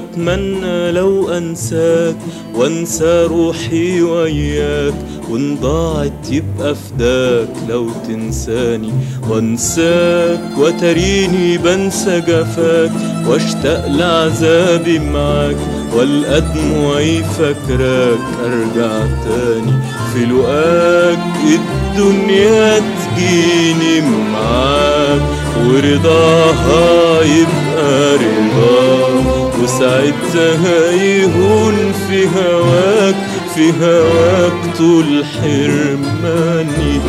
وأتمنى لو أنساك وأنسى روحي وياك وإن ضاعت يبقى فداك لو تنساني وأنساك وتريني بنسى جفاك وأشتاق لعذابي معاك والقى دموعي فاكراك أرجع تاني في لقاك الدنيا تجيني معاك ورضاها يبقى رضاك وساعتها يهون في هواك في هواك طول حرماني.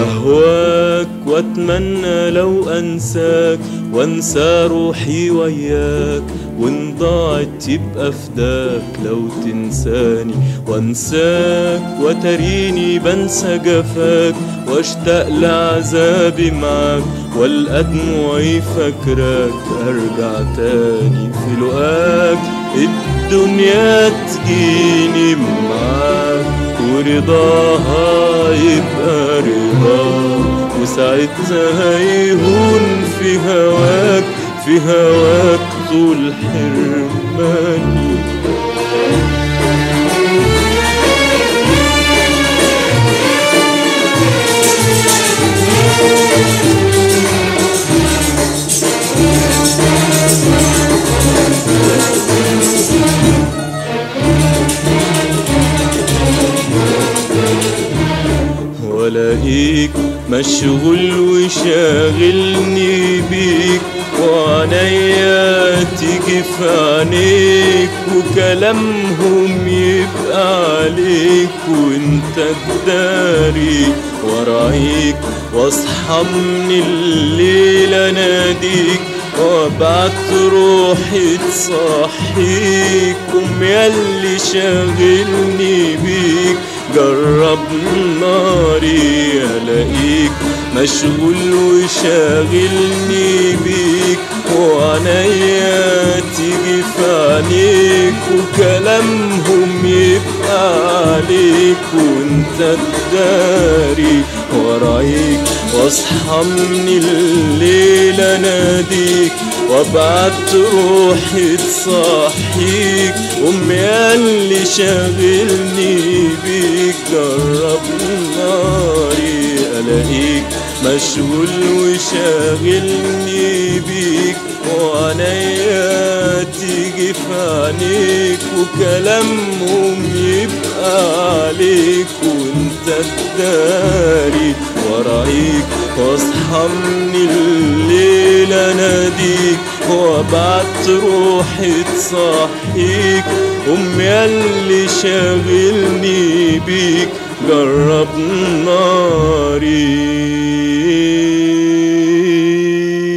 أهواك وأتمنى لو أنساك وانسى روحي وياك وإن ضاعت يبقى فداك لو تنساني وانساك وتريني بنسى جفاك واشتاق لعذابي معاك. والقى دموعي فاكراك أرجع تاني في لقاك. الدنيا تجيني معاك ورضاها يبقى رضاك. وساعتها يهون في هواك في هواك طول حرماني ولاقيك مشغول وشاغلني بيك؟ وعنيا تيجي في عينيك وكلامهم يبقى عليك وأنت تداري ورأيك واصحى من الليل أناديك وابعت روحي تصحيك قوم ياللي شاغلني بيك؟ جرب ناري ألاقيك مشغول وشاغلني بيك وعنيا تيجي في عينيك وكلامهم يبقى عليك وأنت تداري ورايك. واصحى من الليل أناديك وأبعت روحي تصحيك. أمي اللي شاغلني بيك جرب ناري ألاقيك مشغول وشاغلني بيك. وعنيا تيجي في عينيك وكلامهم يبقى عليك. وأنت تداري ورايك واصحى من الليل أناديك. وابعت روحي تصحيك أمي اللي شاغلني بيك جرب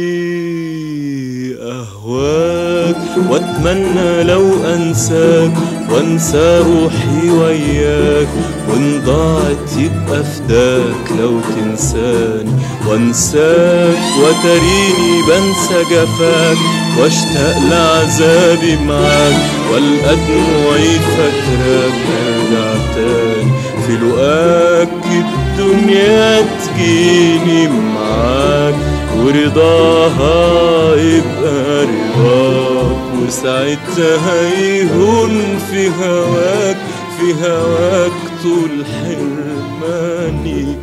ناري أهواك وأتمنى لو أنساك وانسى روحي وياك وان ضاعت يبقى فداك لو تنساني. وانساك وتريني بنسى جفاك واشتاق لعذابي معاك. والقى دموعي فاكراك ارجع تاني. في لقاك الدنيا تجيني معاك ورضاها يبقى رضاك. وساعتها يهون في هواك في هواك طول حرماني